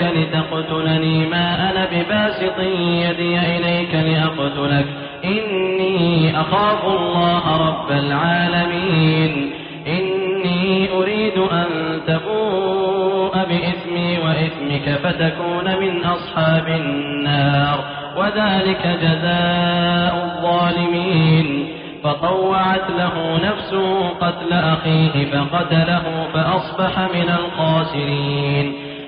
إلي يدك لتقتلني. ما أنا بباسط يدي إليك لأقتلك. إني أخاف الله رب العالمين. إني أريد أن تبوء بإثمي وإثمك فتكون من أصحاب النار. وذلك جزاء الظالمين. فطوعت له نفسه قتل أخيه فقتله فأصبح من الخاسرين.